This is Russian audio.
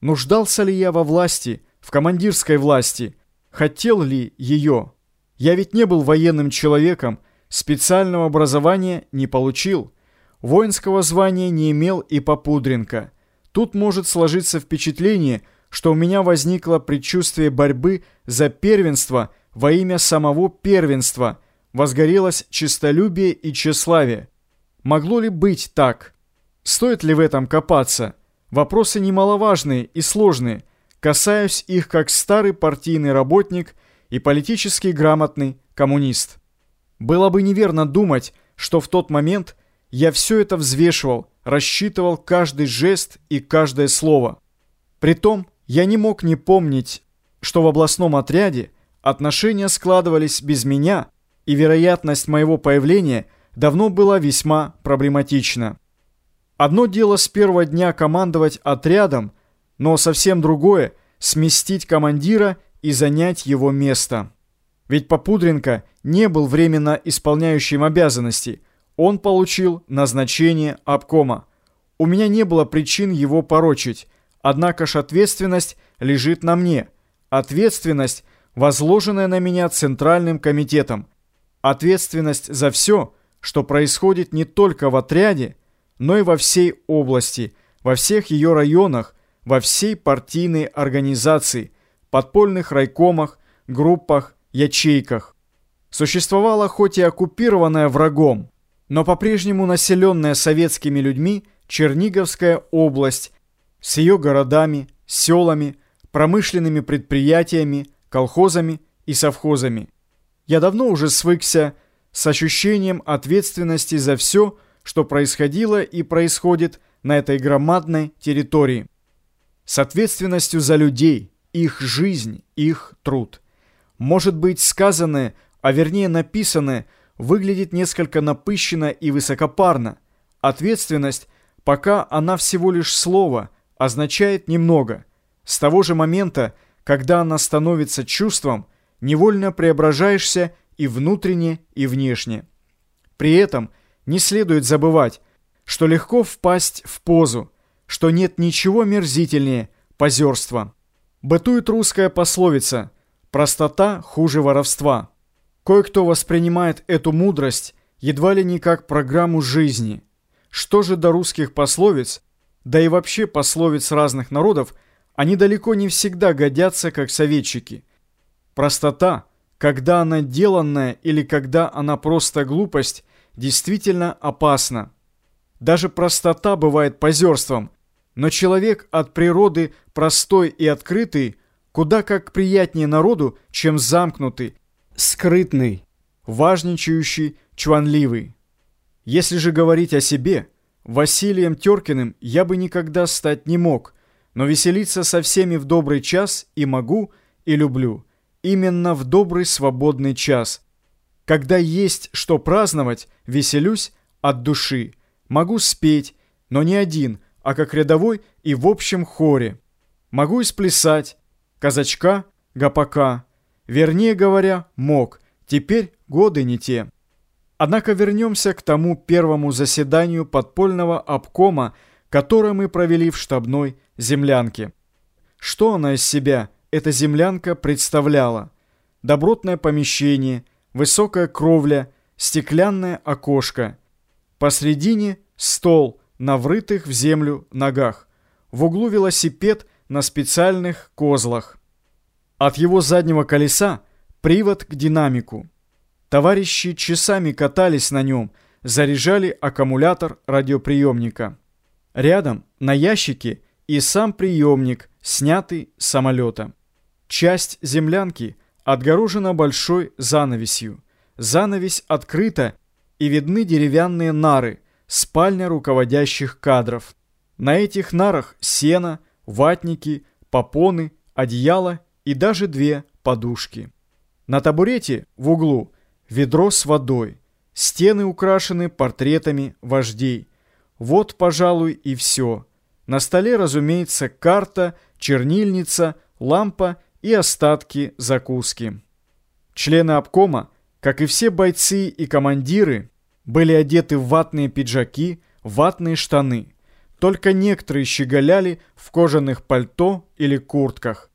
Нуждался ли я во власти, в командирской власти? Хотел ли ее? Я ведь не был военным человеком, специального образования не получил. Воинского звания не имел и Попудренко. Тут может сложиться впечатление, что у меня возникло предчувствие борьбы за первенство во имя самого первенства, возгорелось честолюбие и тщеславие. Могло ли быть так? Стоит ли в этом копаться? Вопросы немаловажные и сложные. Касаюсь их как старый партийный работник и политически грамотный коммунист. Было бы неверно думать, что в тот момент я все это взвешивал, рассчитывал каждый жест и каждое слово. Притом я не мог не помнить, что в областном отряде отношения складывались без меня, и вероятность моего появления давно была весьма проблематична. Одно дело с первого дня командовать отрядом, но совсем другое – сместить командира и занять его место. Ведь Попудренко не был временно исполняющим обязанности, он получил назначение обкома. У меня не было причин его порочить, однако ж ответственность лежит на мне. Ответственность, возложенная на меня Центральным комитетом. Ответственность за все, что происходит не только в отряде, но и во всей области, во всех ее районах, во всей партийной организации, подпольных райкомах, группах, ячейках. Существовала хоть и оккупированная врагом, но по-прежнему населенная советскими людьми Черниговская область с ее городами, селами, промышленными предприятиями, колхозами и совхозами. Я давно уже свыкся с ощущением ответственности за все, что происходило и происходит на этой громадной территории. С ответственностью за людей, их жизнь, их труд. Может быть, сказанное, а вернее написанное, выглядит несколько напыщенно и высокопарно. Ответственность, пока она всего лишь слово, означает немного. С того же момента, когда она становится чувством, невольно преображаешься и внутренне, и внешне. При этом – не следует забывать, что легко впасть в позу, что нет ничего мерзительнее позерства. Бытует русская пословица «простота хуже воровства». Кое-кто воспринимает эту мудрость едва ли не как программу жизни. Что же до русских пословиц, да и вообще пословиц разных народов, они далеко не всегда годятся как советчики. Простота, когда она деланная или когда она просто глупость, действительно опасно. Даже простота бывает позерством, но человек от природы простой и открытый куда как приятнее народу, чем замкнутый, скрытный, важничающий, чванливый. Если же говорить о себе, Василием Теркиным я бы никогда стать не мог, но веселиться со всеми в добрый час и могу, и люблю. Именно в добрый свободный час – когда есть что праздновать, веселюсь от души. Могу спеть, но не один, а как рядовой и в общем хоре. Могу и сплясать. Казачка, гопака. Вернее говоря, мог. Теперь годы не те. Однако вернемся к тому первому заседанию подпольного обкома, которое мы провели в штабной землянке. Что она из себя, эта землянка, представляла? Добротное помещение – высокая кровля, стеклянное окошко. Посредине стол на врытых в землю ногах. В углу велосипед на специальных козлах. От его заднего колеса привод к динамику. Товарищи часами катались на нем, заряжали аккумулятор радиоприемника. Рядом на ящике и сам приемник, снятый с самолета. Часть землянки отгорожена большой занавесью. Занавесь открыта, и видны деревянные нары, спальня руководящих кадров. На этих нарах сено, ватники, попоны, одеяло и даже две подушки. На табурете в углу ведро с водой. Стены украшены портретами вождей. Вот, пожалуй, и все. На столе, разумеется, карта, чернильница, лампа и остатки закуски. Члены обкома, как и все бойцы и командиры, были одеты в ватные пиджаки, ватные штаны. Только некоторые щеголяли в кожаных пальто или куртках.